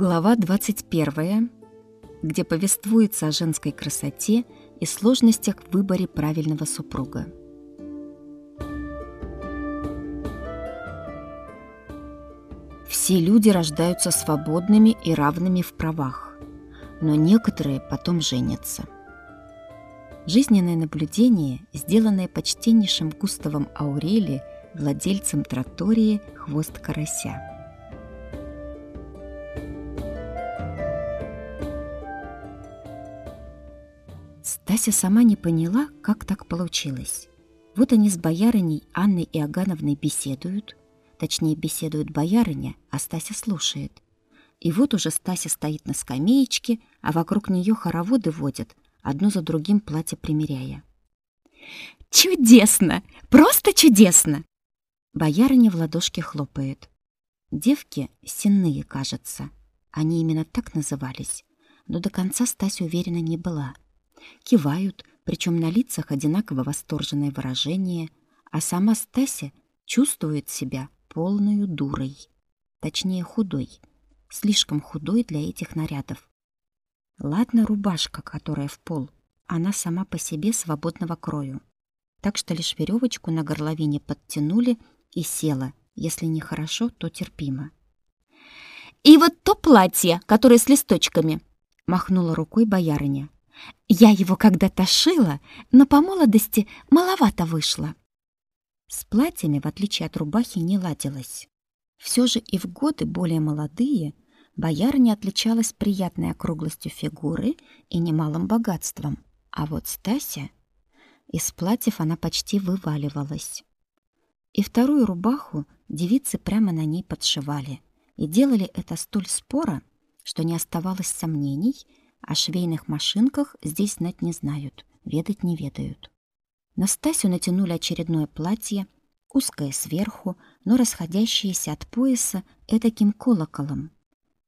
Глава 21, где повествуется о женской красоте и сложностях в выборе правильного супруга. Все люди рождаются свободными и равными в правах, но некоторые потом женятся. Жизненное наблюдение, сделанное почтеннейшим Густавом Аурели, владельцем тротории «Хвост карася». Стася сама не поняла, как так получилось. Вот они с боярыней Анной Иогановной беседуют, точнее беседует боярыня, а Стася слушает. И вот уже Стася стоит на скамеечке, а вокруг нее хороводы водят, одно за другим платье примеряя. «Чудесно! Просто чудесно!» Боярыня в ладошки хлопает. Девки сенные, кажется. Они именно так назывались, но до конца Стася уверена не была — кивают, причем на лицах одинаково восторженное выражение, а сама Стася чувствует себя полной дурой. Точнее, худой. Слишком худой для этих нарядов. Ладно рубашка, которая в пол, она сама по себе свободного крою. Так что лишь веревочку на горловине подтянули и села. Если не хорошо, то терпимо. «И вот то платье, которое с листочками!» — махнула рукой боярыня. Я его когда-то шила, но по молодости маловато вышло. С платьями, в отличие от рубахи, не ладилось. Все же и в годы более молодые боярыня отличалась приятной округлостью фигуры и немалым богатством. А вот Стася... Из платьев она почти вываливалась. И вторую рубаху девицы прямо на ней подшивали. И делали это столь споро, что не оставалось сомнений — о швейных машинках здесь знать не знают, ведать не ведают. На Стасю натянули очередное платье, узкое сверху, но расходящееся от пояса этаким колоколом.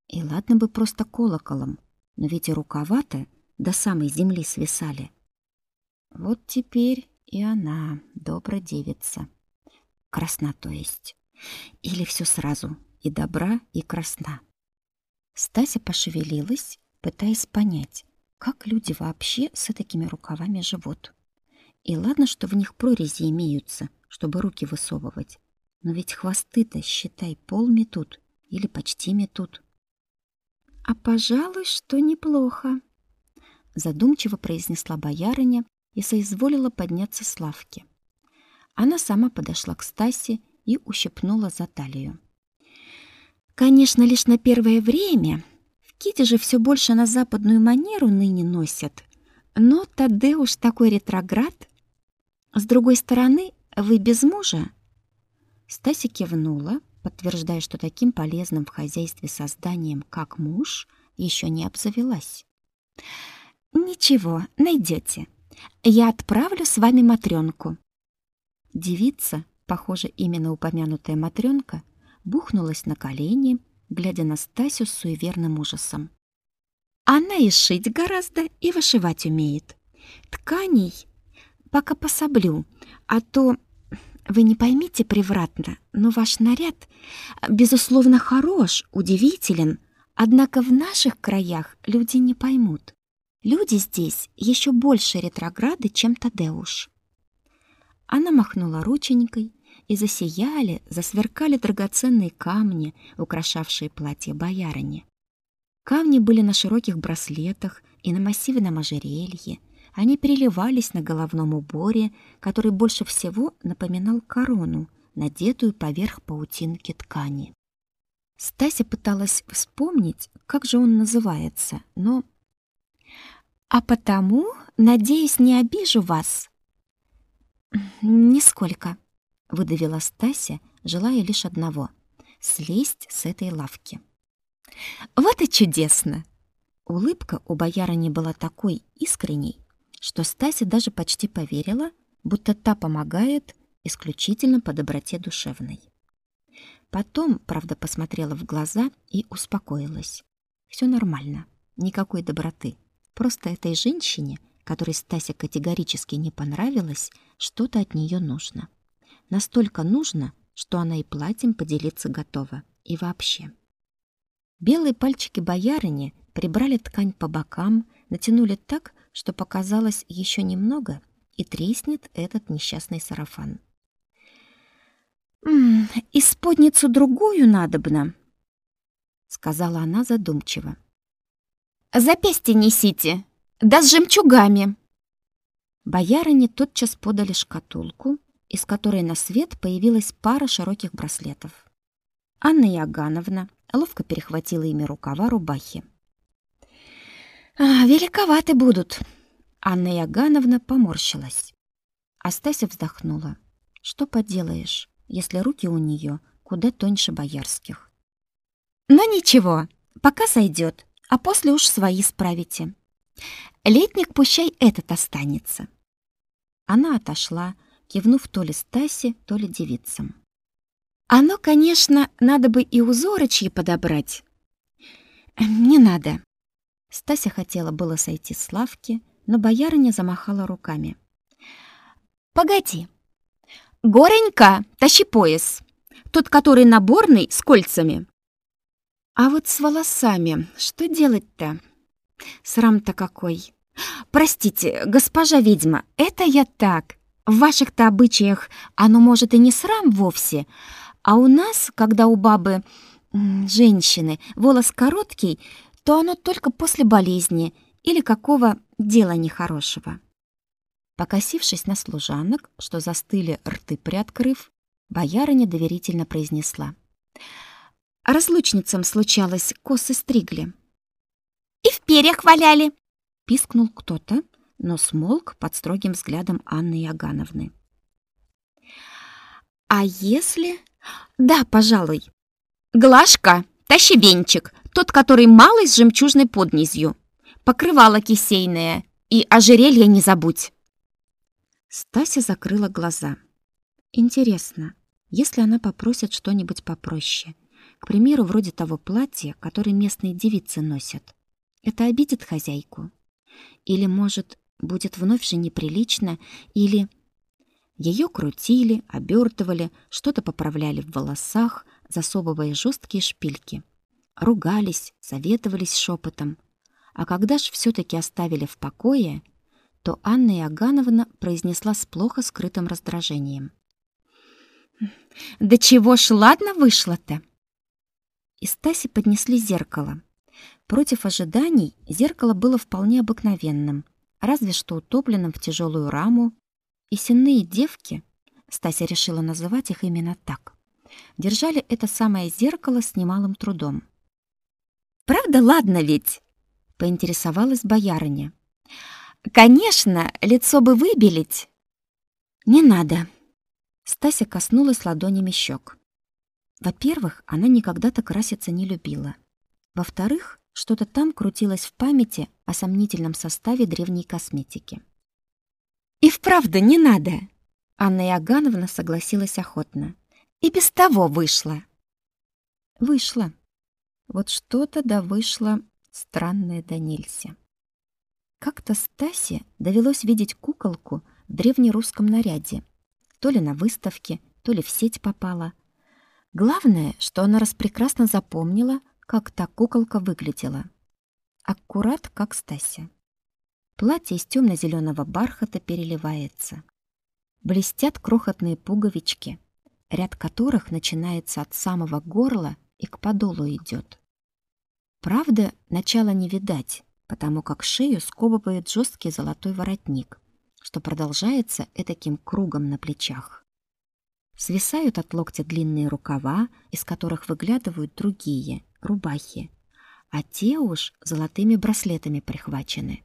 И ладно бы просто колоколом, но ведь и рукава-то до самой земли свисали. Вот теперь и она, добрая девица. Красна, то есть. Или все сразу, и добра, и красна. Стася пошевелилась, пытаясь понять, как люди вообще с такими рукавами живут. И ладно, что в них прорези имеются, чтобы руки высовывать, но ведь хвосты-то, считай, пол метут или почти метут. А, пожалуй, что неплохо, задумчиво произнесла боярыня и соизволила подняться с лавки. Она сама подошла к Стасе и ущипнула за талию. Конечно, лишь на первое время Кити же все больше на западную манеру ныне носят. Но Тадеуш такой ретроград. С другой стороны, вы без мужа? Стася кивнула, подтверждая, что таким полезным в хозяйстве созданием, как муж, еще не обзавелась. Ничего, найдете. Я отправлю с вами матрёнку. Девица, похоже, именно упомянутая матрёнка, бухнулась на колени глядя на Стасю с суеверным ужасом. Она и шить гораздо, и вышивать умеет. Тканей пока пособлю, а то вы не поймите превратно, но ваш наряд, безусловно, хорош, удивителен, однако в наших краях люди не поймут. Люди здесь еще больше ретрограды, чем Тадеуш. Она махнула рученькой, и засияли, засверкали драгоценные камни, украшавшие платье боярыни. Камни были на широких браслетах и на массивном ожерелье. Они переливались на головном уборе, который больше всего напоминал корону, надетую поверх паутинки ткани. Стася пыталась вспомнить, как же он называется, но... «А потому, надеюсь, не обижу вас?» «Нисколько», выдавила Стася, желая лишь одного слезть с этой лавки. Вот и чудесно. Улыбка у боярыни была такой искренней, что Стася даже почти поверила, будто та помогает исключительно по доброте душевной. Потом, правда, посмотрела в глаза и успокоилась. Все нормально, никакой доброты. Просто этой женщине, которой Стася категорически не понравилась, что-то от нее нужно. Настолько нужно, что она и платьем поделиться готова. И вообще. Белые пальчики боярыни прибрали ткань по бокам, натянули так, что показалось еще немного, и треснет этот несчастный сарафан. «М -м, «Исподницу другую надобно», — сказала она задумчиво. «Запястье несите, да с жемчугами». Боярыне тотчас подали шкатулку, из которой на свет появилась пара широких браслетов. Анна Ягановна ловко перехватила ими рукава рубахи. «А, великоваты будут!» Анна Ягановна поморщилась. Астася вздохнула. «Что поделаешь, если руки у нее куда тоньше боярских?» «Но ничего, пока сойдет, а после уж свои справите. Летник пущай этот останется». Она отошла, кивнув то ли Стасе, то ли девицам. «Оно, конечно, надо бы и узорочьи подобрать». «Не надо». Стася хотела было сойти с лавки, но боярыня замахала руками. «Погоди. Горенька, тащи пояс. Тот, который наборный, с кольцами. А вот с волосами что делать-то? Срам-то какой. Простите, госпожа ведьма, это я так. В ваших-то обычаях оно может и не срам вовсе, а у нас, когда у бабы женщины волос короткий, то оно только после болезни или какого дела нехорошего. Покосившись на служанок, что застыли рты приоткрыв, боярыня доверительно произнесла: "Разлучницам случалось, косы стригли". "И в перьях валяли", пискнул кто-то, но смолк под строгим взглядом Анны Ягановны. А если Да, пожалуй. Глашка, тащи венчик, тот, который малый с жемчужной поднизью. Покрывало кисейное и ожерелье не забудь. Стася закрыла глаза. Интересно, если она попросит что-нибудь попроще, к примеру, вроде того платья, которое местные девицы носят, это обидит хозяйку? Или, может, будет вновь же неприлично, или... Ее крутили, обертывали, что-то поправляли в волосах, засовывая жесткие шпильки. Ругались, советовались шепотом. А когда ж все таки оставили в покое, то Анна Иогановна произнесла с плохо скрытым раздражением. «Да чего ж ладно вышло-то?» Из Таси поднесли зеркало. Против ожиданий зеркало было вполне обыкновенным, разве что утопленным в тяжелую раму и сенные девки, Стася решила называть их именно так, держали это самое зеркало с немалым трудом. «Правда, ладно ведь?» — поинтересовалась боярыня. «Конечно, лицо бы выбелить». «Не надо». Стася коснулась ладонями щек. Во-первых, она никогда так краситься не любила. Во-вторых, что-то там крутилось в памяти о сомнительном составе древней косметики. И вправду не надо. Анна Иогановна согласилась охотно. И без того вышло. Вышло. Вот что-то да вышло странное да нельзя. Как-то Стасе довелось видеть куколку в древнерусском наряде. То ли на выставке, то ли в сеть попала. Главное, что она распрекрасно запомнила, как та куколка выглядела. Аккурат, как Стася. Платье из темно-зеленого бархата переливается. Блестят крохотные пуговички, ряд которых начинается от самого горла и к подолу идет. Правда, начала не видать, потому как шею сковывает жесткий золотой воротник, что продолжается этаким кругом на плечах. Свисают от локтя длинные рукава, из которых выглядывают другие, рубахи, а те уж золотыми браслетами прихвачены.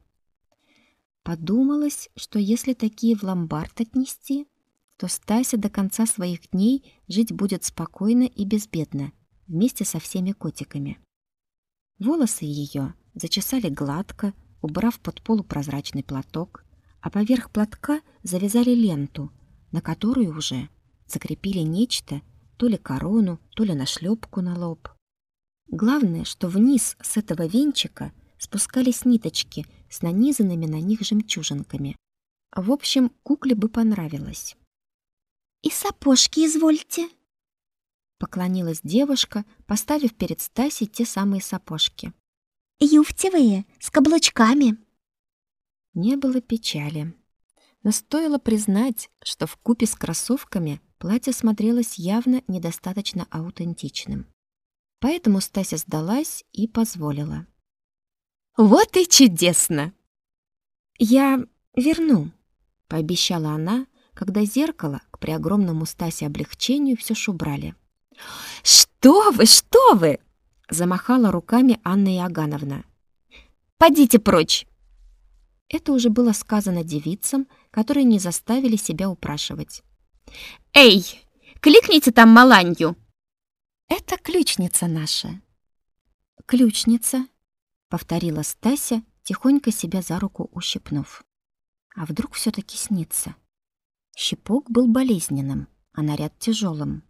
Подумалось, что если такие в ломбард отнести, то Стася до конца своих дней жить будет спокойно и безбедно, вместе со всеми котиками. Волосы ее зачесали гладко, убрав под полупрозрачный платок, а поверх платка завязали ленту, на которую уже закрепили нечто, то ли корону, то ли нашлепку на лоб. Главное, что вниз с этого венчика спускались ниточки с нанизанными на них жемчужинками. В общем, кукле бы понравилось. «И сапожки извольте!» Поклонилась девушка, поставив перед Стасей те самые сапожки. «Юфтевые, с каблучками!» Не было печали. Но стоило признать, что в купе с кроссовками платье смотрелось явно недостаточно аутентичным. Поэтому Стася сдалась и позволила. «Вот и чудесно!» «Я верну», — пообещала она, когда зеркало к преогромному Стасе облегчению все ж убрали. «Что вы, что вы!» — замахала руками Анна Иогановна. «Подите прочь!» Это уже было сказано девицам, которые не заставили себя упрашивать. «Эй, кликните там Маланью!» «Это ключница наша». «Ключница», — повторила Стася, тихонько себя за руку ущипнув. А вдруг все таки снится? Щипок был болезненным, а наряд тяжелым.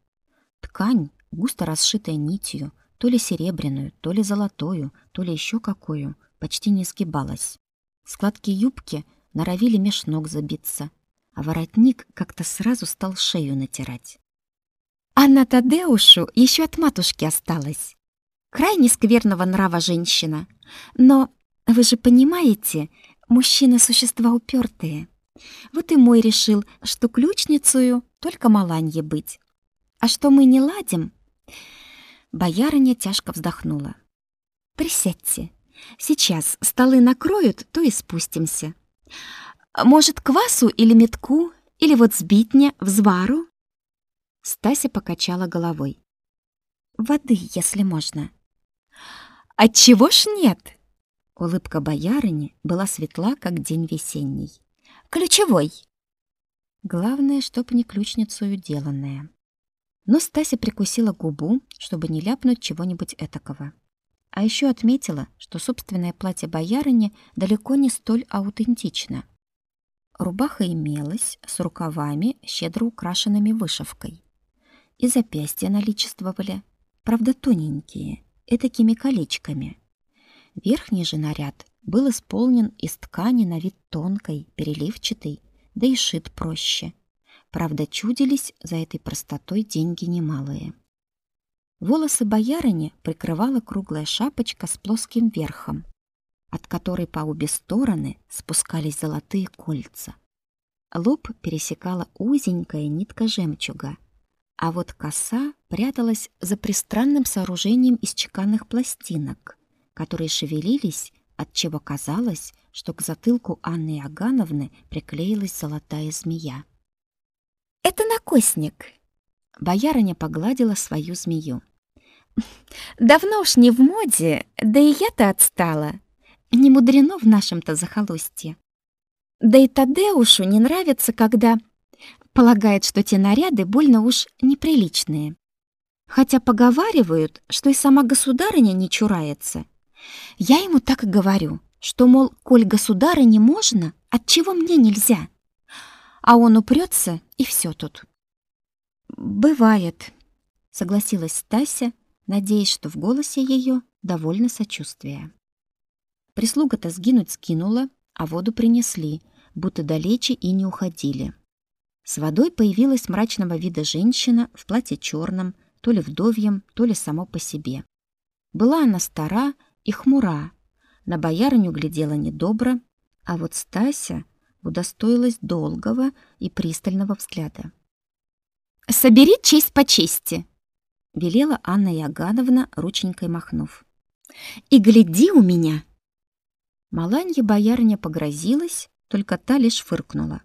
Ткань, густо расшитая нитью, то ли серебряную, то ли золотую, то ли еще какую, почти не сгибалась. Складки юбки норовили меж ног забиться, а воротник как-то сразу стал шею натирать. Анна Тадеушу еще от матушки осталась. Крайне скверного нрава женщина. Но вы же понимаете, мужчины существа упертые. Вот и мой решил, что ключницею только Маланье быть. А что мы не ладим? Боярыня тяжко вздохнула. Присядьте. Сейчас столы накроют, то и спустимся. Может, квасу или метку, или вот сбитня, взвару? Стася покачала головой. Воды, если можно. Отчего ж нет? Улыбка боярыни была светла, как день весенний. Ключевой. Главное, чтоб не ключницею деланное. Но Стася прикусила губу, чтобы не ляпнуть чего-нибудь этакого. А еще отметила, что собственное платье боярыни далеко не столь аутентично. Рубаха имелась с рукавами, щедро украшенными вышивкой. И запястья наличествовали, правда тоненькие, этакими колечками. Верхний же наряд был исполнен из ткани на вид тонкой, переливчатой, да и шит проще. Правда, чудились за этой простотой деньги немалые. Волосы боярыни прикрывала круглая шапочка с плоским верхом, от которой по обе стороны спускались золотые кольца. Лоб пересекала узенькая нитка жемчуга, а вот коса пряталась за пристранным сооружением из чеканных пластинок, которые шевелились, отчего казалось, что к затылку Анны Агановны приклеилась золотая змея. «Это накосник!» Боярыня погладила свою змею. «Давно уж не в моде, да и я-то отстала. Не мудрено в нашем-то захолустье. Да и Тадеушу не нравится, когда полагает, что те наряды больно уж неприличные. Хотя поговаривают, что и сама государыня не чурается. Я ему так и говорю, что, мол, коль государыне можно, отчего мне нельзя? А он упрется, и все тут. «Бывает», — согласилась Стася, надеясь, что в голосе ее довольно сочувствие. Прислуга-то сгинуть скинула, а воду принесли, будто далече и не уходили. С водой появилась мрачного вида женщина в платье черном, то ли вдовьем, то ли само по себе. Была она стара и хмура, на боярыню глядела недобро, а вот Стася удостоилась долгого и пристального взгляда. «Собери честь по чести!» — велела Анна Ягановна, рученькой махнув. «И гляди у меня!» Маланье боярыня погрозилась, только та лишь фыркнула.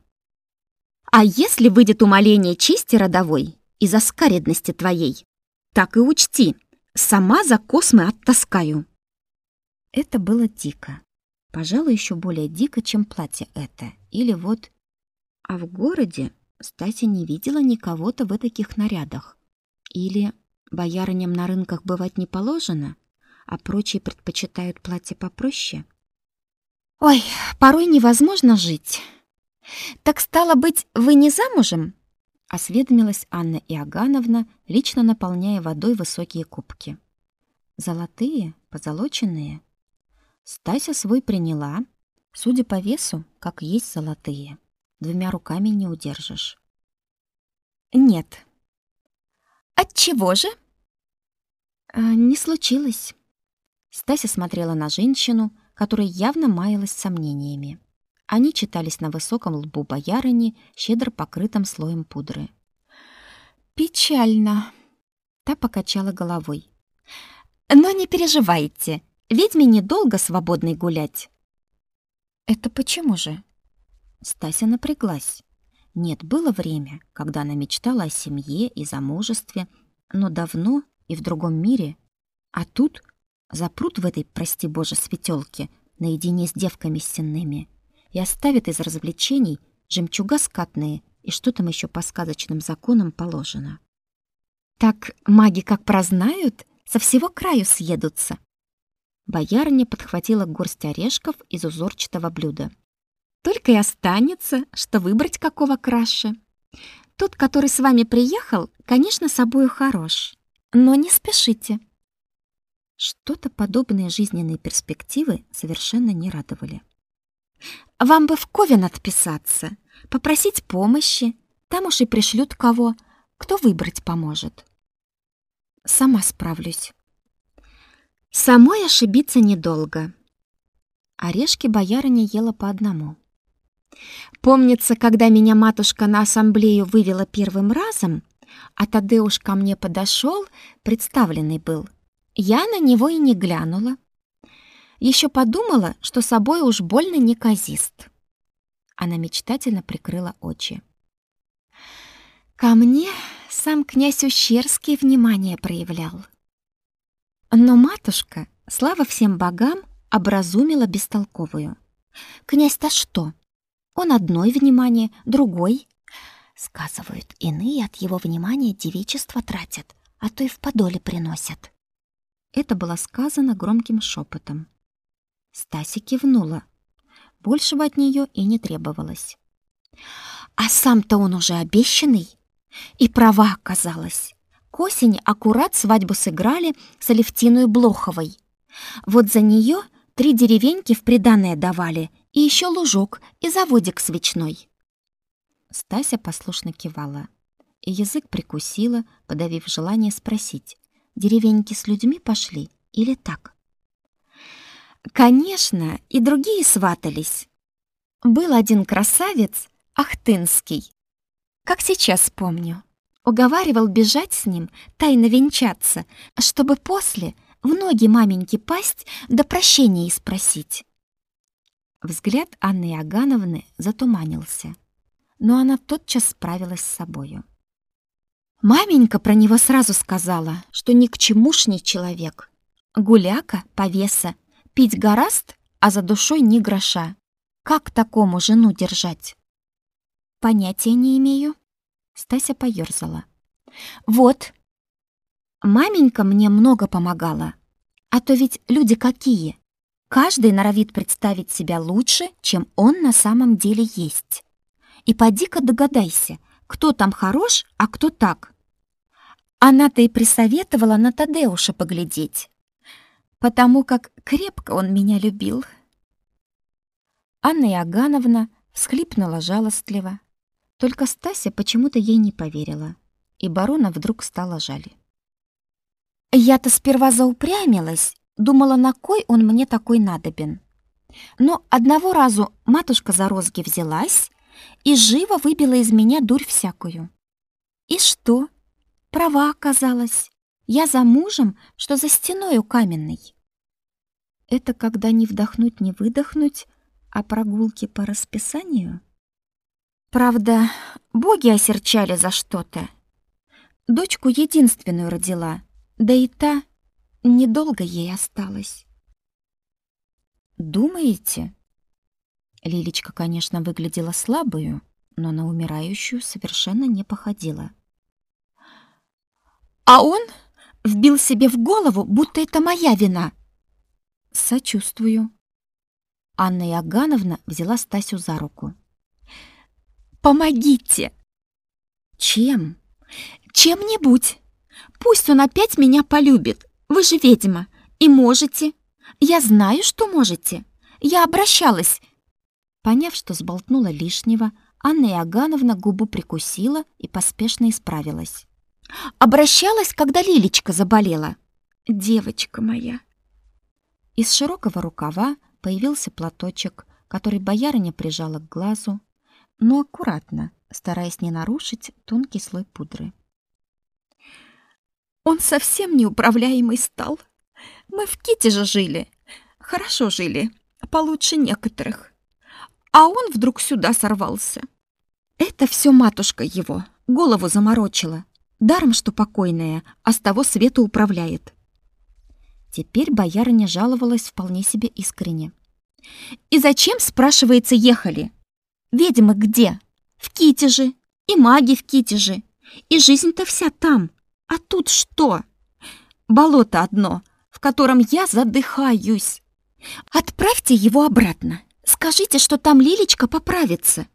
«А если выйдет умоление чести родовой из-за скаредности твоей, так и учти, сама за космы оттаскаю!» Это было дико. Пожалуй, еще более дико, чем платье это. Или вот... А в городе Стася не видела никого-то в таких нарядах. Или боярыням на рынках бывать не положено, а прочие предпочитают платье попроще? Ой, порой невозможно жить. Так стало быть, вы не замужем? Осведомилась Анна Иогановна, лично наполняя водой высокие кубки. Золотые, позолоченные. Стася свой приняла, судя по весу, как есть золотые. Двумя руками не удержишь. Нет. От чего же? А, не случилось. Стася смотрела на женщину, которая явно маялась сомнениями. Они читались на высоком лбу боярыни, щедро покрытом слоем пудры. Печально. Та покачала головой. Но не переживайте, ведьме недолго свободной гулять. Это почему же? Стася напряглась. Нет, было время, когда она мечтала о семье и замужестве, но давно и в другом мире. А тут запрут в этой, прости боже, светелке наедине с девками сенными и оставят из развлечений жемчуга скатные и что там еще по сказочным законам положено. Так маги как прознают, со всего краю съедутся. Боярыня подхватила горсть орешков из узорчатого блюда. Только и останется, что выбрать какого краше. Тот, который с вами приехал, конечно, собою хорош, но не спешите. Что-то подобные жизненные перспективы совершенно не радовали. Вам бы в Ковен отписаться, попросить помощи, там уж и пришлют кого, кто выбрать поможет. Сама справлюсь. Самой ошибиться недолго. Орешки боярыня ела по одному. Помнится, когда меня матушка на ассамблею вывела первым разом, а Тадеуш ко мне подошел, представленный был. Я на него и не глянула. Еще подумала, что собой уж больно неказист. Она мечтательно прикрыла очи. Ко мне сам князь Ущерский внимание проявлял. Но матушка, слава всем богам, образумила бестолковую. Князь-то что? Он одной внимание, другой. Сказывают, иные от его внимания девичество тратят, а то и в подоле приносят. Это было сказано громким шепотом. Стася кивнула. Большего от нее и не требовалось. А сам-то он уже обещанный. И права оказалась. К осени аккурат свадьбу сыграли с Алевтиной Блоховой. Вот за нее три деревеньки в приданое давали, и еще лужок и заводик свечной. Стася послушно кивала, и язык прикусила, подавив желание спросить, деревеньки с людьми пошли или так? Конечно, и другие сватались. Был один красавец, Ахтынский. Как сейчас помню. Уговаривал бежать с ним, тайно венчаться, чтобы после в ноги маменьки пасть да прощения и спросить. Взгляд Анны Агановны затуманился, но она тотчас справилась с собою. Маменька про него сразу сказала, что ни к чемушний человек. Гуляка, повеса, пить гораст, а за душой ни гроша. Как такому жену держать? Понятия не имею. Стася поёрзала. Вот. Маменька мне много помогала. А то ведь люди какие? Каждый норовит представить себя лучше, чем он на самом деле есть. И поди-ка догадайся, кто там хорош, а кто так. Она-то и присоветовала на Тадеуша поглядеть потому как крепко он меня любил. Анна Иогановна всхлипнула жалостливо. Только Стася почему-то ей не поверила, и барона вдруг стало жаль. Я-то сперва заупрямилась, думала, на кой он мне такой надобен. Но одного разу матушка за розги взялась и живо выбила из меня дурь всякую. И что? Права оказалась. Я за мужем, что за стеной у каменной. Это когда не вдохнуть, не выдохнуть, а прогулки по расписанию? Правда, боги осерчали за что-то. Дочку единственную родила, да и та недолго ей осталась. Думаете? Лилечка, конечно, выглядела слабую, но на умирающую совершенно не походила. А он вбил себе в голову, будто это моя вина. Сочувствую. Анна Иогановна взяла Стасю за руку. Помогите. Чем? Чем-нибудь. Пусть он опять меня полюбит. Вы же ведьма и можете. Я знаю, что можете. Я обращалась. Поняв, что сболтнула лишнего, Анна Иогановна губу прикусила и поспешно исправилась. Обращалась, когда Лилечка заболела. Девочка моя. Из широкого рукава появился платочек, который боярыня прижала к глазу, но аккуратно, стараясь не нарушить тонкий слой пудры. Он совсем неуправляемый стал. Мы в Ките же жили. Хорошо жили, получше некоторых. А он вдруг сюда сорвался. Это все матушка его, голову заморочила. Даром, что покойная, а с того света управляет. Теперь боярыня жаловалась вполне себе искренне. «И зачем, спрашивается, ехали? Ведьмы где? В Китеже. И маги в Китеже. И жизнь-то вся там. А тут что? Болото одно, в котором я задыхаюсь. Отправьте его обратно. Скажите, что там Лилечка поправится.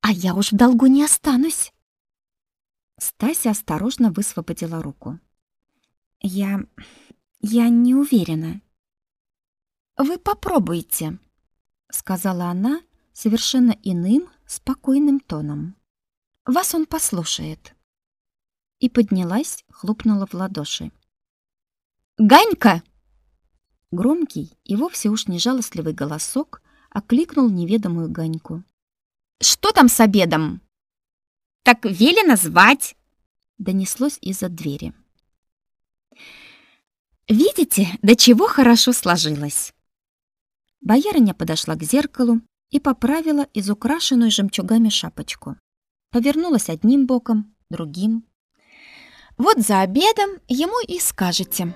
А я уж в долгу не останусь». Стася осторожно высвободила руку. «Я... Я не уверена. Вы попробуйте, сказала она совершенно иным, спокойным тоном. Вас он послушает. И поднялась, хлопнула в ладоши. Ганька! Громкий и вовсе уж не жалостливый голосок окликнул неведомую Ганьку. Что там с обедом? Так велено звать, донеслось из-за двери. Видите, до чего хорошо сложилось. Боярыня подошла к зеркалу и поправила изукрашенную жемчугами шапочку. Повернулась одним боком, другим. Вот за обедом ему и скажете.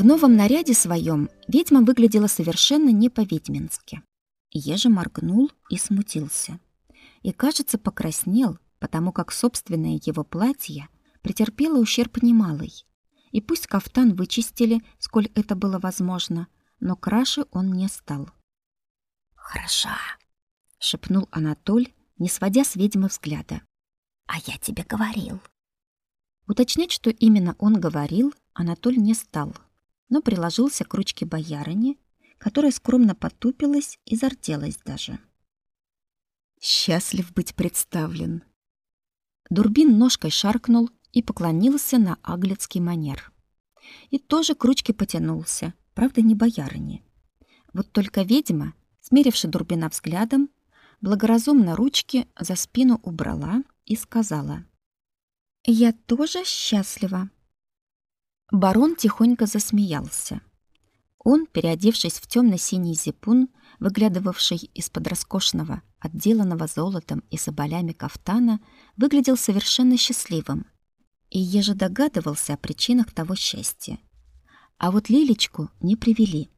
В новом наряде своем ведьма выглядела совершенно не по-ведьмински. Ежи моргнул и смутился. И, кажется, покраснел, потому как собственное его платье претерпело ущерб немалый. И пусть кафтан вычистили, сколь это было возможно, но краше он не стал. «Хороша!» — шепнул Анатоль, не сводя с ведьмы взгляда. «А я тебе говорил!» Уточнять, что именно он говорил, Анатоль не стал, но приложился к ручке боярыни которая скромно потупилась и зарделась даже. Счастлив быть представлен. Дурбин ножкой шаркнул и поклонился на аглицкий манер. И тоже к ручке потянулся, правда, не боярыне. Вот только ведьма, смеривши Дурбина взглядом, благоразумно ручки за спину убрала и сказала: "Я тоже счастлива". Барон тихонько засмеялся. Он, переодевшись в темно-синий зипун, выглядывавший из-под роскошного, отделанного золотом и соболями кафтана, выглядел совершенно счастливым. И еже догадывался о причинах того счастья. А вот Лилечку не привели.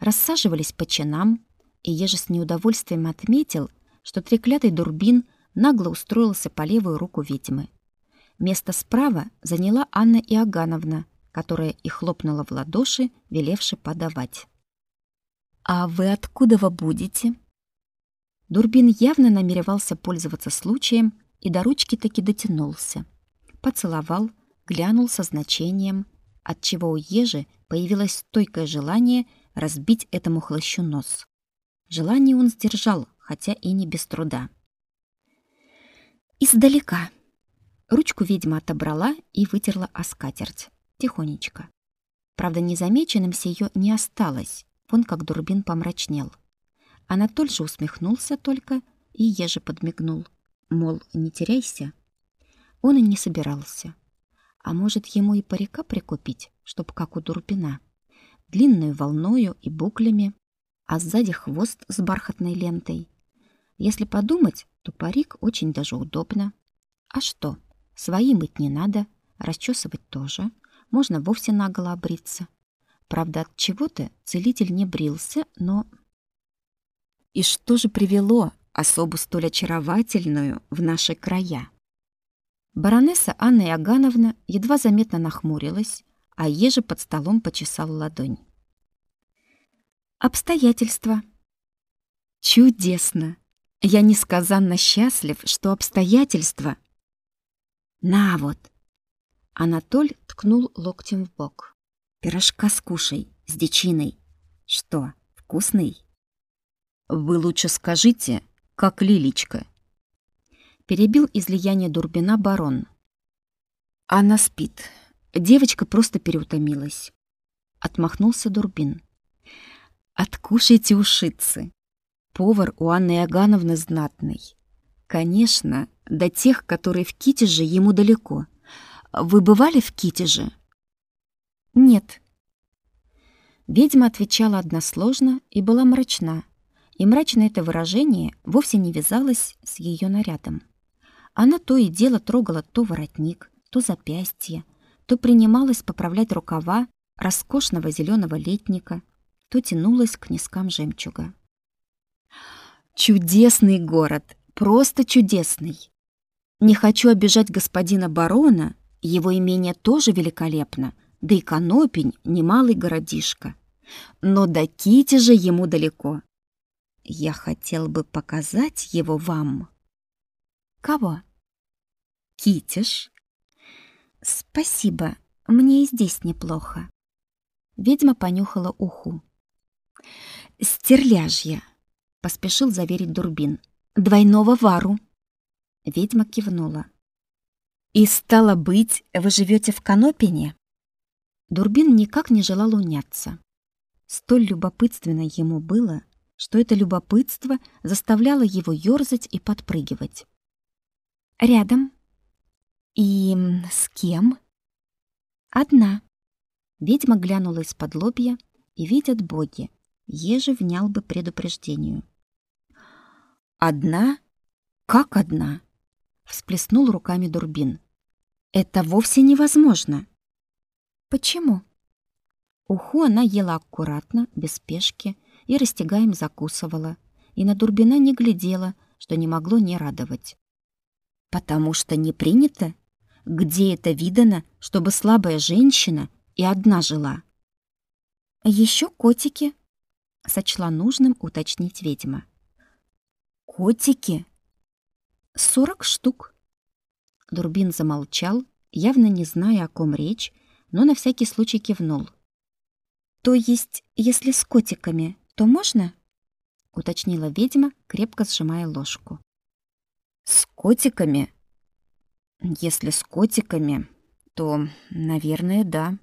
Рассаживались по чинам, и еже с неудовольствием отметил, что треклятый Дурбин нагло устроился по левую руку ведьмы. Место справа заняла Анна Иогановна, которая и хлопнула в ладоши, велевши подавать. «А вы откуда вы будете?» Дурбин явно намеревался пользоваться случаем и до ручки таки дотянулся. Поцеловал, глянул со значением, отчего у Ежи появилось стойкое желание разбить этому хлыщу нос. Желание он сдержал, хотя и не без труда. Издалека. Ручку ведьма отобрала и вытерла о скатерть тихонечко. Правда, незамеченным сие не осталось, вон как Дурбин помрачнел. Анатоль же усмехнулся только и еже подмигнул, мол, не теряйся. Он и не собирался. А может, ему и парика прикупить, чтоб как у Дурбина, длинную волною и буклями, а сзади хвост с бархатной лентой. Если подумать, то парик очень даже удобно. А что, свои мыть не надо, расчесывать тоже — можно вовсе наголо обриться. Правда, от чего-то целитель не брился, но... И что же привело особу столь очаровательную в наши края? Баронесса Анна Иогановна едва заметно нахмурилась, а еже под столом почесал ладонь. Обстоятельства. Чудесно. Я несказанно счастлив, что обстоятельства. На вот, Анатоль ткнул локтем в бок. «Пирожка скушай, с дичиной. Что, вкусный? Вы лучше скажите, как Лилечка. Перебил излияние Дурбина барон. Она спит. Девочка просто переутомилась. Отмахнулся Дурбин. Откушайте ушицы. Повар у Анны Иогановны знатный. Конечно, до тех, которые в Китеже, ему далеко. Вы бывали в Китеже? Нет. Ведьма отвечала односложно и была мрачна. И мрачное это выражение вовсе не вязалось с ее нарядом. Она то и дело трогала то воротник, то запястье, то принималась поправлять рукава роскошного зеленого летника, то тянулась к низкам жемчуга. Чудесный город, просто чудесный. Не хочу обижать господина барона, его имение тоже великолепно, да и Конопень — немалый городишко. Но до Кити же ему далеко. Я хотел бы показать его вам. Кого? Китиш. Спасибо, мне и здесь неплохо. Ведьма понюхала уху. Стерляжья, поспешил заверить Дурбин. Двойного вару. Ведьма кивнула. И стало быть, вы живете в Конопине? Дурбин никак не желал уняться. Столь любопытственно ему было, что это любопытство заставляло его ёрзать и подпрыгивать. Рядом. И с кем? Одна. Ведьма глянула из-под лобья, и видят боги. Еже внял бы предупреждению. Одна? Как одна? Всплеснул руками Дурбин. Это вовсе невозможно. Почему? Уху она ела аккуратно, без спешки, и растягаем закусывала, и на Дурбина не глядела, что не могло не радовать. Потому что не принято? Где это видано, чтобы слабая женщина и одна жила? Еще котики, сочла нужным уточнить ведьма. Котики? Сорок штук. Дурбин замолчал, явно не зная, о ком речь, но на всякий случай кивнул. То есть, если с котиками, то можно? уточнила ведьма, крепко сжимая ложку. С котиками? Если с котиками, то, наверное, да.